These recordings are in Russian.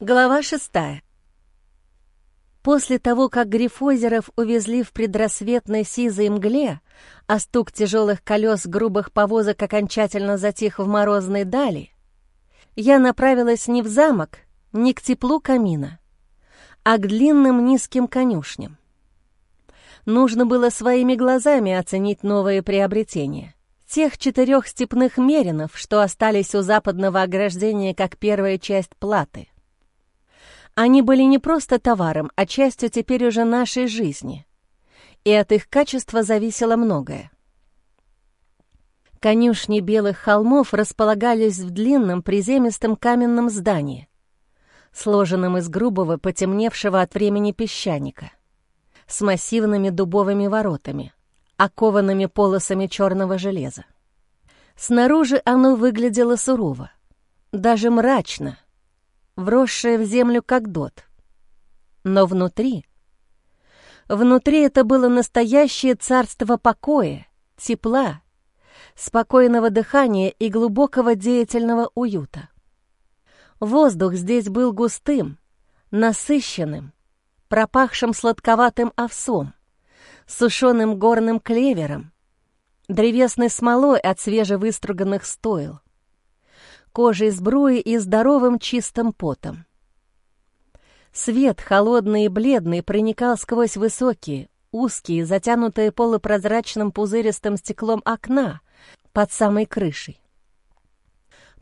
Глава шестая. После того, как грифозеров увезли в предрассветной сизой мгле, а стук тяжелых колес грубых повозок окончательно затих в морозной дали, я направилась не в замок, не к теплу камина, а к длинным низким конюшням. Нужно было своими глазами оценить новые приобретения. Тех четырех степных меринов, что остались у западного ограждения как первая часть платы. Они были не просто товаром, а частью теперь уже нашей жизни. И от их качества зависело многое. Конюшни белых холмов располагались в длинном приземистом каменном здании, сложенном из грубого, потемневшего от времени песчаника, с массивными дубовыми воротами, окованными полосами черного железа. Снаружи оно выглядело сурово, даже мрачно — вросшая в землю как дот. Но внутри... Внутри это было настоящее царство покоя, тепла, спокойного дыхания и глубокого деятельного уюта. Воздух здесь был густым, насыщенным, пропахшим сладковатым овсом, сушеным горным клевером, древесной смолой от свежевыструганных стоил — кожей сбруи и здоровым чистым потом. Свет, холодный и бледный, проникал сквозь высокие, узкие, затянутые полупрозрачным пузыристым стеклом окна под самой крышей.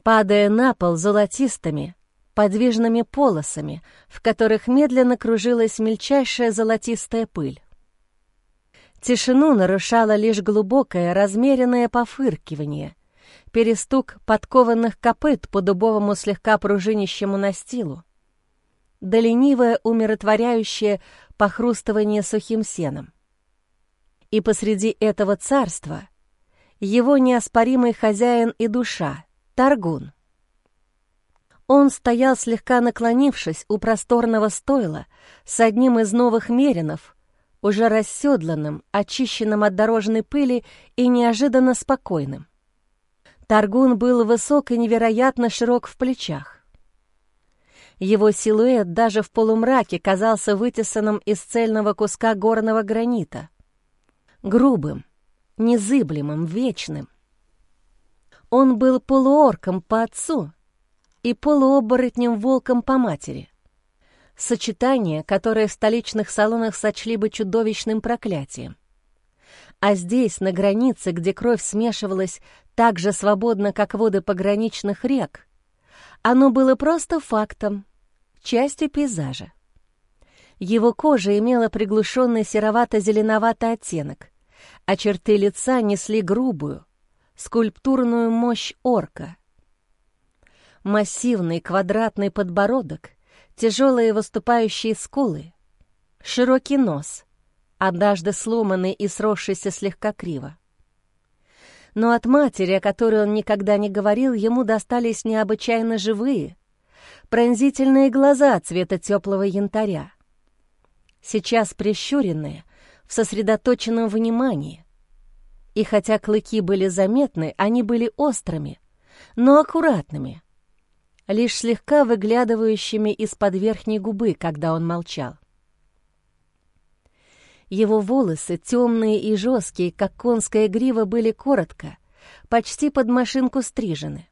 Падая на пол золотистыми, подвижными полосами, в которых медленно кружилась мельчайшая золотистая пыль. Тишину нарушало лишь глубокое, размеренное пофыркивание, перестук подкованных копыт по дубовому слегка пружинищему настилу, да ленивое умиротворяющее похрустывание сухим сеном. И посреди этого царства его неоспоримый хозяин и душа — Таргун. Он стоял слегка наклонившись у просторного стойла с одним из новых меринов, уже расседланным, очищенным от дорожной пыли и неожиданно спокойным. Таргун был высок и невероятно широк в плечах. Его силуэт даже в полумраке казался вытесанным из цельного куска горного гранита. Грубым, незыблемым, вечным. Он был полуорком по отцу и полуоборотнем-волком по матери. Сочетание, которое в столичных салонах сочли бы чудовищным проклятием. А здесь, на границе, где кровь смешивалась так же свободно, как воды пограничных рек, оно было просто фактом, частью пейзажа. Его кожа имела приглушенный серовато-зеленоватый оттенок, а черты лица несли грубую, скульптурную мощь орка. Массивный квадратный подбородок, тяжелые выступающие скулы, широкий нос — однажды сломанный и сросшийся слегка криво. Но от матери, о которой он никогда не говорил, ему достались необычайно живые, пронзительные глаза цвета теплого янтаря. Сейчас прищуренные, в сосредоточенном внимании. И хотя клыки были заметны, они были острыми, но аккуратными, лишь слегка выглядывающими из-под верхней губы, когда он молчал. Его волосы, темные и жесткие, как конская грива, были коротко, почти под машинку стрижены.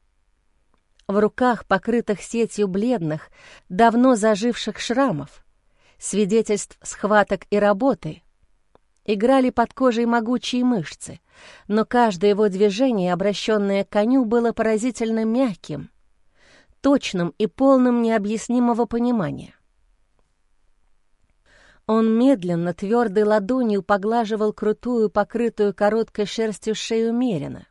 В руках, покрытых сетью бледных, давно заживших шрамов, свидетельств схваток и работы, играли под кожей могучие мышцы, но каждое его движение, обращенное к коню, было поразительно мягким, точным и полным необъяснимого понимания. Он медленно, твердой ладонью поглаживал крутую, покрытую короткой шерстью шею Мерина.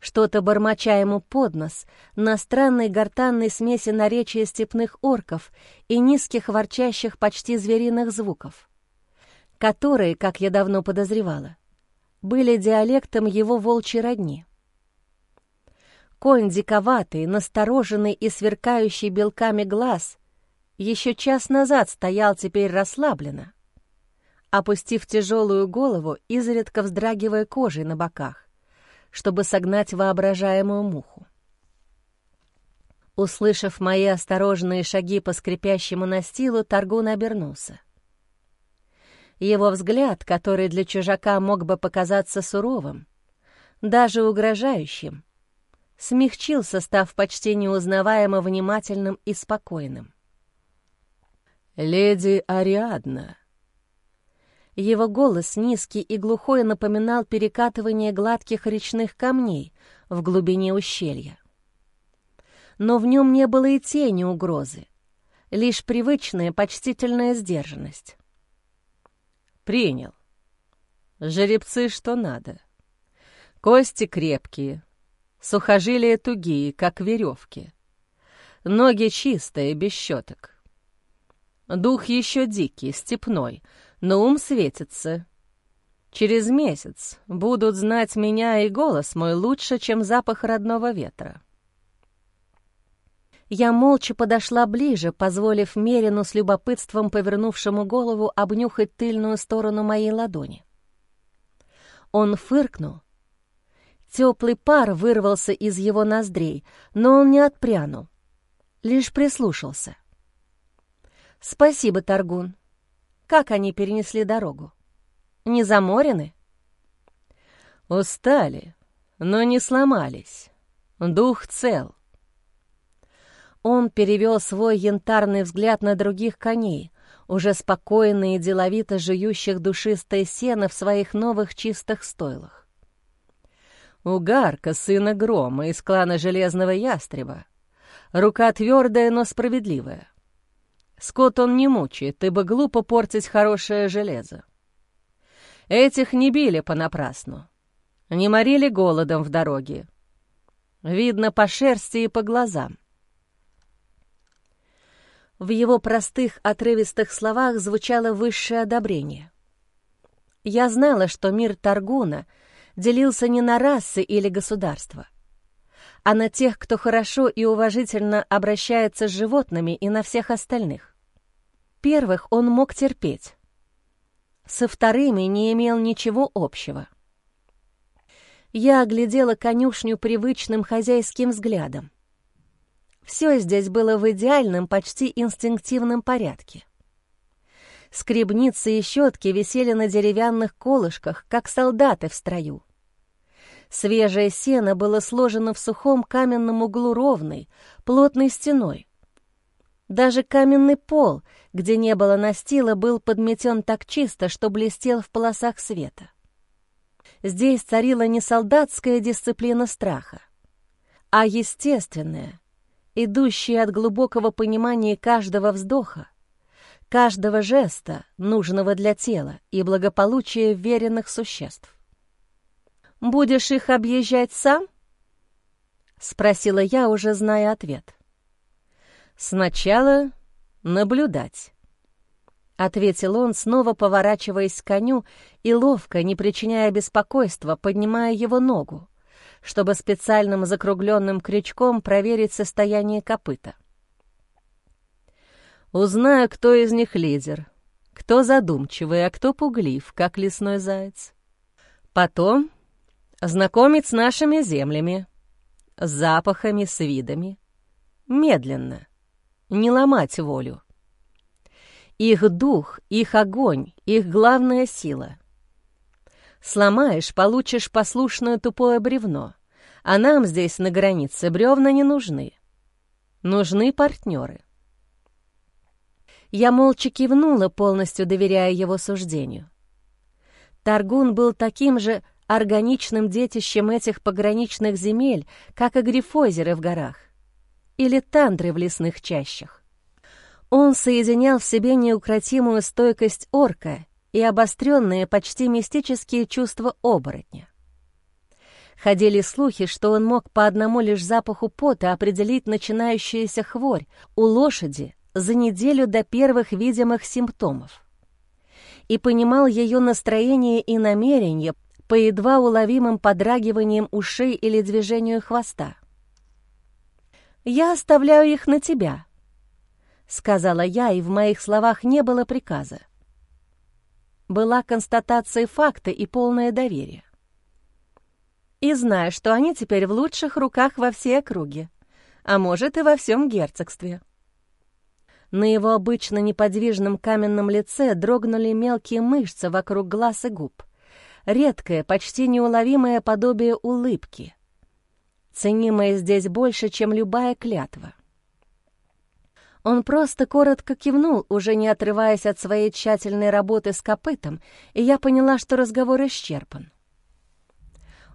Что-то бормоча ему под нос на странной гортанной смеси наречия степных орков и низких ворчащих почти звериных звуков, которые, как я давно подозревала, были диалектом его волчьей родни. Конь диковатый, настороженный и сверкающий белками глаз — еще час назад стоял теперь расслабленно, опустив тяжелую голову, изредка вздрагивая кожей на боках, чтобы согнать воображаемую муху. Услышав мои осторожные шаги по скрипящему настилу, Таргун обернулся. Его взгляд, который для чужака мог бы показаться суровым, даже угрожающим, смягчился, став почти неузнаваемо внимательным и спокойным. «Леди Ариадна!» Его голос, низкий и глухой, напоминал перекатывание гладких речных камней в глубине ущелья но в нем не было и тени угрозы, лишь привычная почтительная сдержанность. «Принял. Жеребцы что надо. Кости крепкие, сухожилия тугие, как веревки. Ноги чистые, без щеток. Дух еще дикий, степной, но ум светится. Через месяц будут знать меня и голос мой лучше, чем запах родного ветра. Я молча подошла ближе, позволив Мерину с любопытством повернувшему голову обнюхать тыльную сторону моей ладони. Он фыркнул. Теплый пар вырвался из его ноздрей, но он не отпрянул, лишь прислушался. «Спасибо, Таргун. Как они перенесли дорогу? Не заморены?» «Устали, но не сломались. Дух цел». Он перевел свой янтарный взгляд на других коней, уже спокойно и деловито жующих душистое сено в своих новых чистых стойлах. У Гарка, сына Грома из клана Железного Ястреба, рука твердая, но справедливая. Скот он не мучает, ибо глупо портить хорошее железо. Этих не били понапрасну, не морили голодом в дороге. Видно по шерсти и по глазам. В его простых, отрывистых словах звучало высшее одобрение. Я знала, что мир Таргуна делился не на расы или государства, а на тех, кто хорошо и уважительно обращается с животными и на всех остальных. Первых он мог терпеть. Со вторыми не имел ничего общего. Я оглядела конюшню привычным хозяйским взглядом. Все здесь было в идеальном, почти инстинктивном порядке. Скребницы и щетки висели на деревянных колышках, как солдаты в строю. Свежее сено было сложено в сухом каменном углу ровной, плотной стеной. Даже каменный пол, где не было настила, был подметен так чисто, что блестел в полосах света. Здесь царила не солдатская дисциплина страха, а естественная, идущие от глубокого понимания каждого вздоха, каждого жеста, нужного для тела и благополучия веренных существ. «Будешь их объезжать сам?» — спросила я, уже зная ответ. «Сначала наблюдать», — ответил он, снова поворачиваясь к коню и ловко, не причиняя беспокойства, поднимая его ногу, чтобы специальным закругленным крючком проверить состояние копыта. Узнаю, кто из них лидер, кто задумчивый, а кто пуглив, как лесной заяц. Потом знакомить с нашими землями, запахами, с видами. Медленно, не ломать волю. Их дух, их огонь, их главная сила — Сломаешь, получишь послушное тупое бревно. А нам здесь на границе бревна не нужны. Нужны партнеры. Я молча кивнула, полностью доверяя его суждению. Таргун был таким же органичным детищем этих пограничных земель, как и грифозеры в горах или тандры в лесных чащах. Он соединял в себе неукротимую стойкость орка и обостренные, почти мистические чувства оборотня. Ходили слухи, что он мог по одному лишь запаху пота определить начинающуюся хворь у лошади за неделю до первых видимых симптомов. И понимал ее настроение и намерение по едва уловимым подрагиваниям ушей или движению хвоста. «Я оставляю их на тебя», — сказала я, и в моих словах не было приказа была констатацией факта и полное доверие. И знаю, что они теперь в лучших руках во всей округе. а может и во всем герцогстве. На его обычно неподвижном каменном лице дрогнули мелкие мышцы вокруг глаз и губ. Редкое, почти неуловимое подобие улыбки. Ценимое здесь больше, чем любая клятва. Он просто коротко кивнул, уже не отрываясь от своей тщательной работы с копытом, и я поняла, что разговор исчерпан.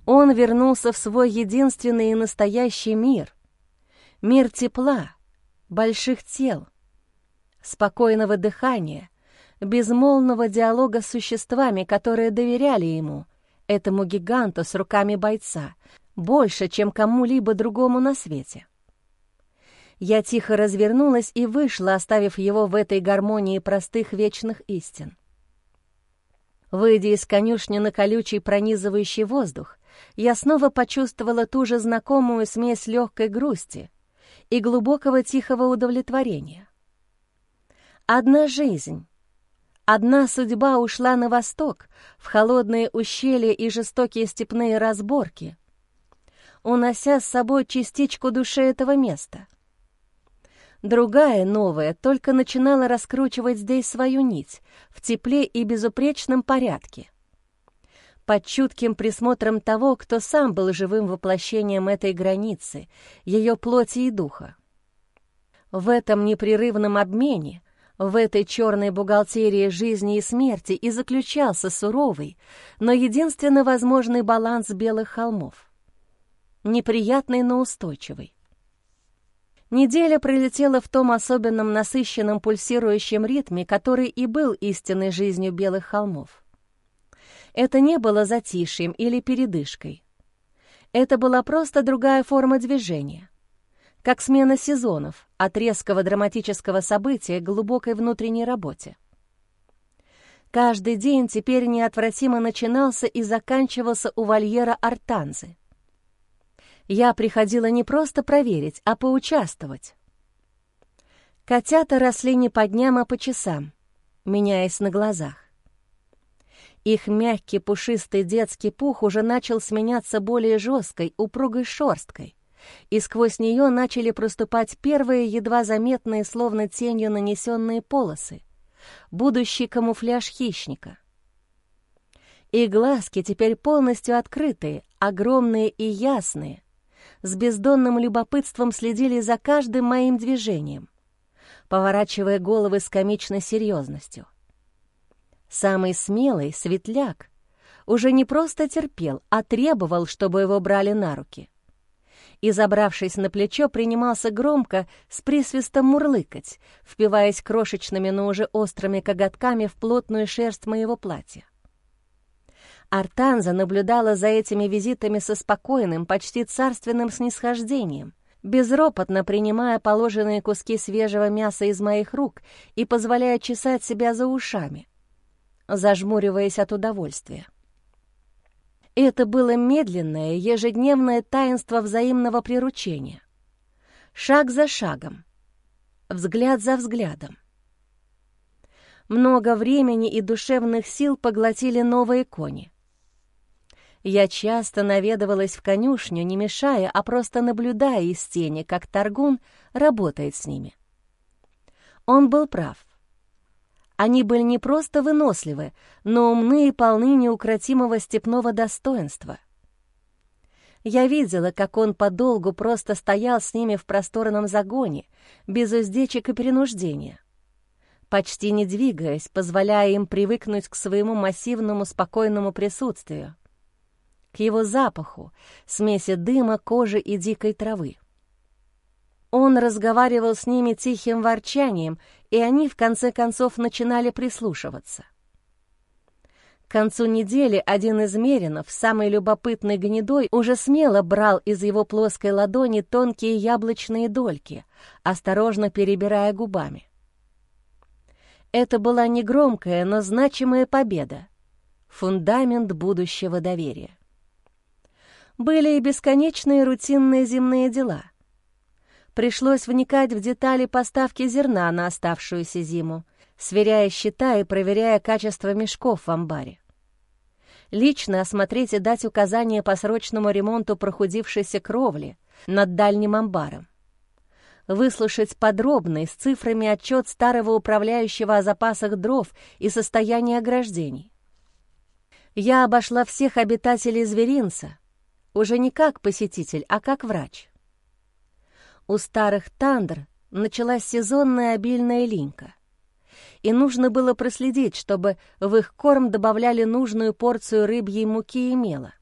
Он вернулся в свой единственный и настоящий мир. Мир тепла, больших тел, спокойного дыхания, безмолвного диалога с существами, которые доверяли ему, этому гиганту с руками бойца, больше, чем кому-либо другому на свете. Я тихо развернулась и вышла, оставив его в этой гармонии простых вечных истин. Выйдя из конюшни на колючий пронизывающий воздух, я снова почувствовала ту же знакомую смесь легкой грусти и глубокого тихого удовлетворения. Одна жизнь, одна судьба ушла на восток, в холодные ущелья и жестокие степные разборки, унося с собой частичку души этого места — Другая, новая, только начинала раскручивать здесь свою нить, в тепле и безупречном порядке. Под чутким присмотром того, кто сам был живым воплощением этой границы, ее плоти и духа. В этом непрерывном обмене, в этой черной бухгалтерии жизни и смерти и заключался суровый, но единственно возможный баланс белых холмов. Неприятный, но устойчивый. Неделя пролетела в том особенном насыщенном пульсирующем ритме, который и был истинной жизнью белых холмов. Это не было затишьем или передышкой. Это была просто другая форма движения, как смена сезонов от резкого драматического события к глубокой внутренней работе. Каждый день теперь неотвратимо начинался и заканчивался у вольера Артанзы. Я приходила не просто проверить, а поучаствовать. Котята росли не по дням, а по часам, меняясь на глазах. Их мягкий пушистый детский пух уже начал сменяться более жесткой, упругой шерсткой, и сквозь нее начали проступать первые, едва заметные, словно тенью нанесенные полосы, будущий камуфляж хищника. И глазки теперь полностью открытые, огромные и ясные, с бездонным любопытством следили за каждым моим движением, поворачивая головы с комичной серьезностью. Самый смелый, светляк, уже не просто терпел, а требовал, чтобы его брали на руки. И, забравшись на плечо, принимался громко с присвистом мурлыкать, впиваясь крошечными, но уже острыми коготками в плотную шерсть моего платья. Артанза наблюдала за этими визитами со спокойным, почти царственным снисхождением, безропотно принимая положенные куски свежего мяса из моих рук и позволяя чесать себя за ушами, зажмуриваясь от удовольствия. Это было медленное, ежедневное таинство взаимного приручения. Шаг за шагом, взгляд за взглядом. Много времени и душевных сил поглотили новые кони — я часто наведывалась в конюшню, не мешая, а просто наблюдая из тени, как Таргун работает с ними. Он был прав. Они были не просто выносливы, но умны и полны неукротимого степного достоинства. Я видела, как он подолгу просто стоял с ними в просторном загоне, без уздечек и принуждения, почти не двигаясь, позволяя им привыкнуть к своему массивному спокойному присутствию к его запаху, смеси дыма, кожи и дикой травы. Он разговаривал с ними тихим ворчанием, и они в конце концов начинали прислушиваться. К концу недели один из меринов, самый любопытный гнедой, уже смело брал из его плоской ладони тонкие яблочные дольки, осторожно перебирая губами. Это была негромкая, но значимая победа, фундамент будущего доверия были и бесконечные рутинные земные дела. Пришлось вникать в детали поставки зерна на оставшуюся зиму, сверяя счета и проверяя качество мешков в амбаре. Лично осмотреть и дать указания по срочному ремонту прохудившейся кровли над дальним амбаром. выслушать подробный с цифрами отчет старого управляющего о запасах дров и состоянии ограждений. Я обошла всех обитателей зверинца, уже не как посетитель, а как врач. У старых тандр началась сезонная обильная линька, и нужно было проследить, чтобы в их корм добавляли нужную порцию рыбьей муки и мела.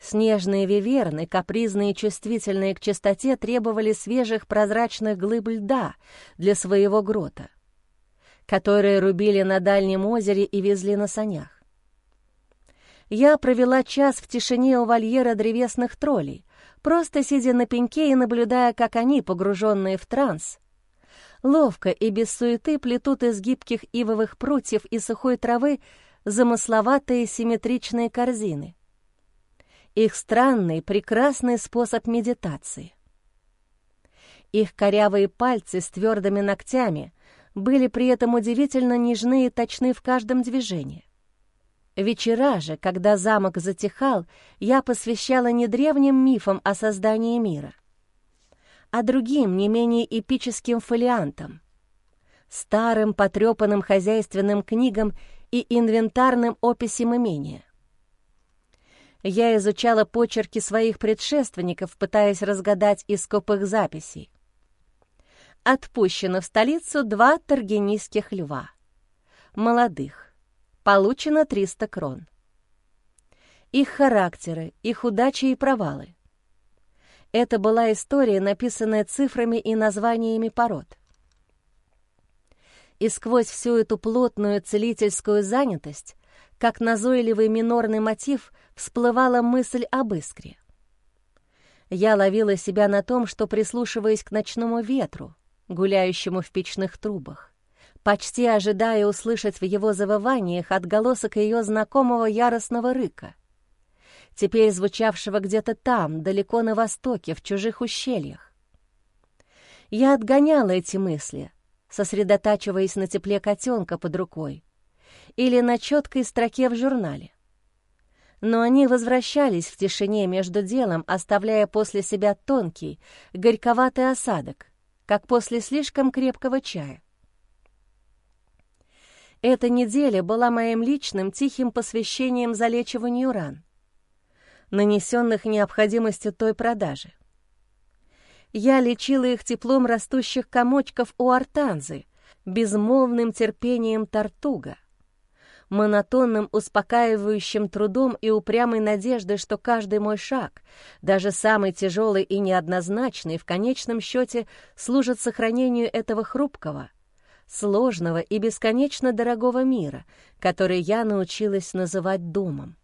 Снежные виверны, капризные и чувствительные к чистоте, требовали свежих прозрачных глыб льда для своего грота, которые рубили на дальнем озере и везли на санях. Я провела час в тишине у вольера древесных троллей, просто сидя на пеньке и наблюдая, как они, погруженные в транс, ловко и без суеты плетут из гибких ивовых прутьев и сухой травы замысловатые симметричные корзины — их странный, прекрасный способ медитации. Их корявые пальцы с твердыми ногтями были при этом удивительно нежны и точны в каждом движении. Вечера же, когда замок затихал, я посвящала не древним мифам о создании мира, а другим, не менее эпическим фолиантам, старым потрепанным хозяйственным книгам и инвентарным описям имения. Я изучала почерки своих предшественников, пытаясь разгадать из скупых записей. Отпущено в столицу два таргенийских льва. Молодых. Получено 300 крон. Их характеры, их удачи и провалы. Это была история, написанная цифрами и названиями пород. И сквозь всю эту плотную целительскую занятость как назойливый минорный мотив всплывала мысль об искре. Я ловила себя на том, что прислушиваясь к ночному ветру, гуляющему в печных трубах, почти ожидая услышать в его завываниях отголосок ее знакомого яростного рыка, теперь звучавшего где-то там, далеко на востоке, в чужих ущельях. Я отгоняла эти мысли, сосредотачиваясь на тепле котенка под рукой, или на четкой строке в журнале. Но они возвращались в тишине между делом, оставляя после себя тонкий, горьковатый осадок, как после слишком крепкого чая. Эта неделя была моим личным тихим посвящением залечиванию ран, нанесенных необходимостью той продажи. Я лечила их теплом растущих комочков у артанзы, безмолвным терпением тартуга, монотонным успокаивающим трудом и упрямой надеждой, что каждый мой шаг, даже самый тяжелый и неоднозначный, в конечном счете служит сохранению этого хрупкого, сложного и бесконечно дорогого мира, который я научилась называть домом.